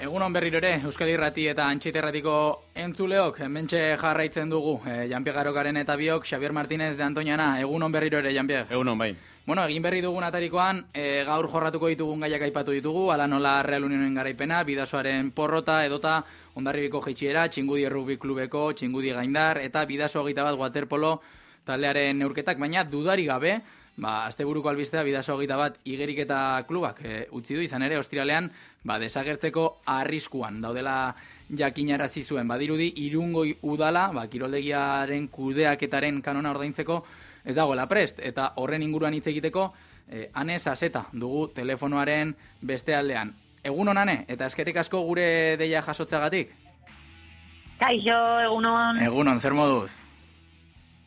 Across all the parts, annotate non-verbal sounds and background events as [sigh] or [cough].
Egunon berriro ere, Euskal Irrati eta Antxiterratiko entzuleok, mentxe jarraitzen dugu, e, Janpie Garokaren eta biok, Xavier Martínez de Antoñana, egunon berriro ere, Janpie. Egunon, bai. Bueno, egin berri dugun atarikoan, e, gaur jorratuko ditugun gaiak aipatu ditugu, ala nola Real Unionen garaipena, bidasoaren porrota, edota ondarribiko jeitxiera, txingudi errugbi klubeko, txingudi gaindar, eta bidaso egita bat waterpolo taldearen neurketak, baina dudari gabe, ba, asteburuko albistea bidaso egita bat igerik eta klubak e, utzi du izan ere, ostiralean, ba, desagertzeko arriskuan, daudela jakinarazi zuen, badirudi, irungo udala, ba, kiroldegiaren kudeaketaren kanona ordaintzeko, ez dagoela prest, eta horren inguruan hitz egiteko, eh, ane saseta dugu telefonoaren beste aldean. Egun honane, eta eskerik asko gure deia jasotzagatik? Kaixo, egunon. Egunon, zer moduz?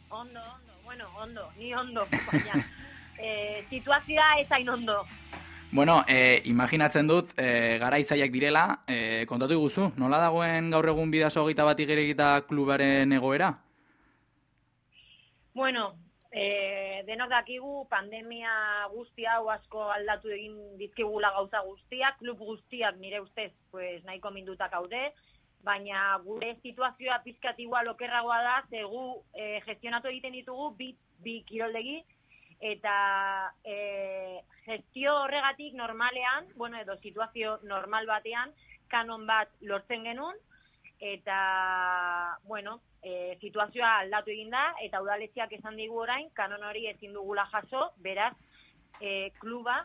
Ondo, ondo, bueno, ondo, ni ondo, baina. [laughs] eh, situazioa ez hain ondo. Bueno, eh, imaginatzen dut, eh, gara izaiak direla, eh, kontatu iguzu, nola dagoen gaur egun bidazo gita bat igeregita klubaren egoera? Bueno, eh, denok dakigu pandemia guzti hau asko aldatu egin dizkigula gauza guztiak, klub guztiak nire ustez pues, nahiko mindutak haude, baina gure situazioa pizkat igual okerragoa da, zegu eh, gestionatu egiten ditugu bi, bi kiroldegi, eta eh, gestio horregatik normalean, bueno, edo situazio normal batean, kanon bat lortzen genuen, eta, bueno, e, situazioa aldatu egin da, eta udaletziak esan digu orain, kanon hori ezin dugula jaso, beraz, e, kluba,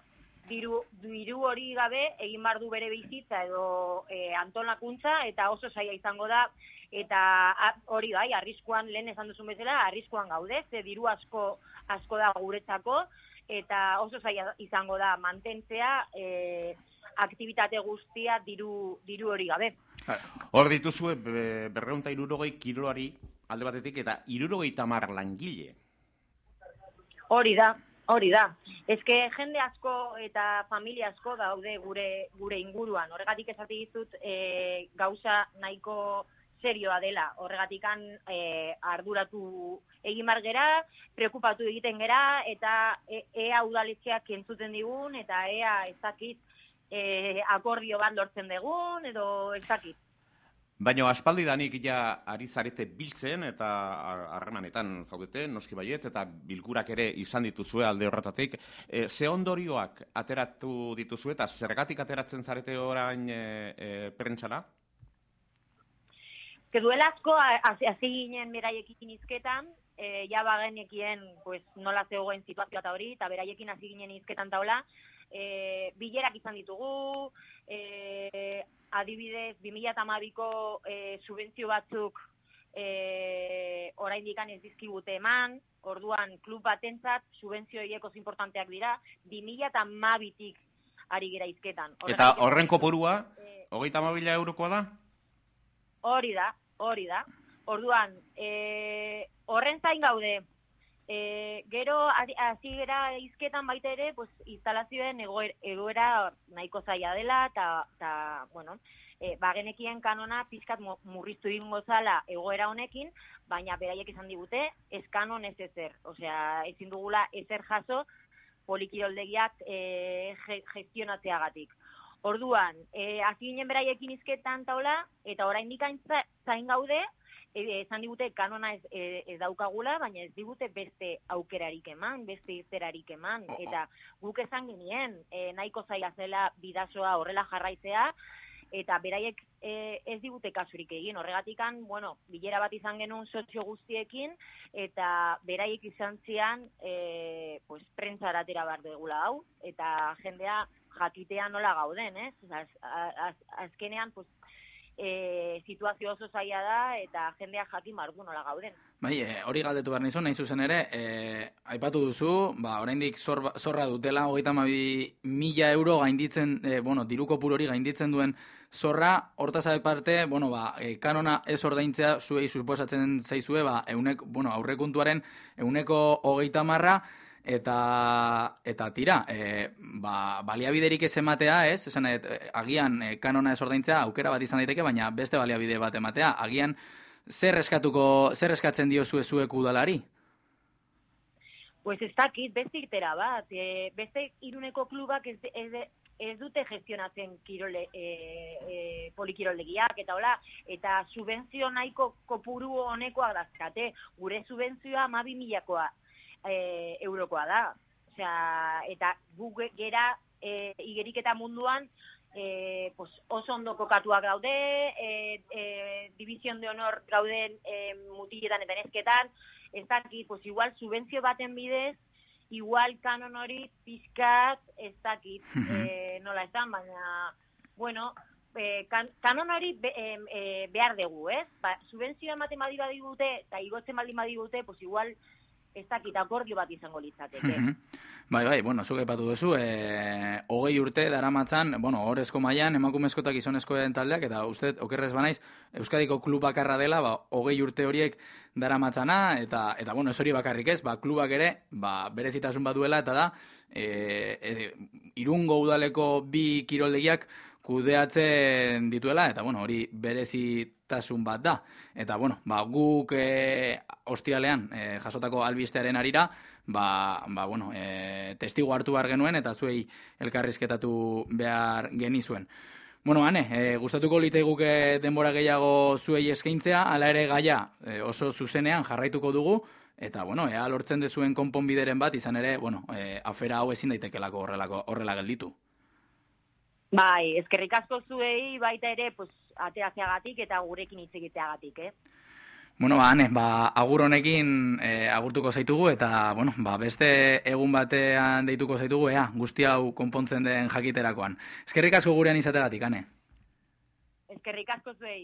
diru, diru hori gabe, egin bar du bere bizitza edo e, antolakuntza, eta oso saia izango da, eta a, hori bai, arriskuan, lehen esan duzun bezala, arriskuan gaude, ze diru asko, asko da guretzako, eta oso saia izango da mantentzea, e, aktivitate guztia diru, diru hori gabe. Hor dituzue berreunta irurogei kiloari alde batetik eta irurogei tamar langile. Hori da, hori da. Ezke jende asko eta familia asko daude gure gure inguruan. Horregatik esate dizut e, gauza nahiko serioa dela. Horregatikan e, arduratu egin margera, preokupatu egiten gera, eta e, ea udaletxeak entzuten digun, eta ea ez dakit e, akordio bat lortzen dugun, edo ez dakit. Baina aspaldi danik ja ari zarete biltzen eta harremanetan zaudete, noski baiet, eta bilkurak ere izan dituzue alde horretatik. E, ze ondorioak ateratu dituzue eta zergatik ateratzen zarete orain e, e, prentsara? Que duela asko, hasi ginen beraiekin izketan, e, ja bagenekien pues, nola zegoen situazioa eta hori, eta beraiekin hasi ginen izketan taula, e, bilerak izan ditugu, e, adibidez, 2008ko e, subentzio batzuk e, orain dikan ez dizkibute eman, orduan klub batentzat subentzio hiekos importanteak dira, 2008tik ari gira izketan. Eta horren kopurua, e, hogeita mabila eurokoa da? Hori da, hori da. Orduan, e, horren zain gaude, E, gero, hasi gara izketan baita ere, pues, instalazioen egoera nahiko zaila dela, eta, bueno, e, bagenekien kanona pizkat murriztu ingo zala egoera honekin, baina beraiek izan digute, ez kanon ez ezer. Osea, ezin dugula ezer jaso polikiroldegiak e, gestionatzeagatik. Orduan, e, hasi ginen beraiekin izketan taula, eta orain dikain zain gaude, esan digute kanona ez, e, ez daukagula, baina ez digute beste aukerarik eman, beste irterarik eman, oh, oh. eta guk esan genien, e, nahiko zaila zela bidazoa horrela jarraitzea, eta beraiek e, ez digute kasurik egin, horregatikan, bueno, bilera bat izan genuen sozio guztiekin, eta beraiek izan zian, e, pues, prentzara atera bar degula hau, eta jendea jakitea nola gauden, ez? Az, az, azkenean, pues, e, situazio oso zaila da eta jendea jakin margu nola gauden. Bai, e, hori galdetu behar nizun, nahi zuzen ere, e, aipatu duzu, ba, oraindik zor, zorra dutela, hogeita mabi mila euro gainditzen, e, bueno, diruko purori gainditzen duen zorra, horta zabe parte, bueno, ba, e, kanona ez ordaintzea zuei suposatzen zaizue, ba, eunek, bueno, aurrekuntuaren euneko hogeita marra, eta eta tira, e, ba, baliabiderik ez ematea, ez? Esan et, e, agian e, kanona ez ordaintzea aukera bat izan daiteke, baina beste baliabide bat ematea. Agian zer eskatuko, zer eskatzen dio zue zuek udalari? Pues ez dakit, beste irtera bat. E, beste iruneko klubak ez, ez, ez dute gestionatzen kirole e, e, polikiroldegiak eta hola, eta subentzio nahiko kopuru honekoa dazkate, gure subentzioa amabi milakoa e, eurokoa da. Osea, eta gu ge- gera e, igeriketa munduan e, pues, oso ondo kokatuak gaude, e, e, division de honor gauden e, mutiletan eta nesketan, ez dakit, pues igual subentzio baten bidez, igual kanon hori pizkat, ez dakit, e, nola esan, baina, bueno, e, kan, kanon hori be, e, behar dugu, ez? Ba, subentzioa ematen badi badigute, eta igotzen baldin badigute, pues igual, ez dakit, akordio bat izango litzateke. Mhm. Bai, bai, bueno, zuk aipatu duzu, e, hogei urte daramatzan, bueno, horrezko mailan emakumezko eta gizonezko den taldeak, eta uste, okerrez banaiz, Euskadiko klub bakarra dela, ba, hogei urte horiek daramatzana, eta, eta bueno, ez hori bakarrik ez, ba, klubak ere, ba, berezitasun bat duela, eta da, e, e, irungo udaleko bi kiroldegiak kudeatzen dituela, eta bueno, hori berezitasun bat da. Eta bueno, ba, guk e, ostialean e, jasotako albistearen arira, ba, ba, bueno, e, testigu hartu behar genuen, eta zuei elkarrizketatu behar genizuen. Bueno, ane, e, gustatuko litzaiguke denbora gehiago zuei eskaintzea, hala ere gaia e, oso zuzenean jarraituko dugu, eta bueno, ea lortzen dezuen konponbideren bat, izan ere, bueno, e, afera hau ezin daitekelako horrelako horrela gelditu. Bai, eskerrik asko zuei baita ere, pues, ateratzeagatik eta gurekin hitz egiteagatik, eh? Bueno, ba, ane, ba, agur honekin e, agurtuko zaitugu eta, bueno, ba, beste egun batean deituko zaitugu, ea, guzti hau konpontzen den jakiterakoan. Eskerrik asko gurean izategatik, ane. Eskerrik asko zuei.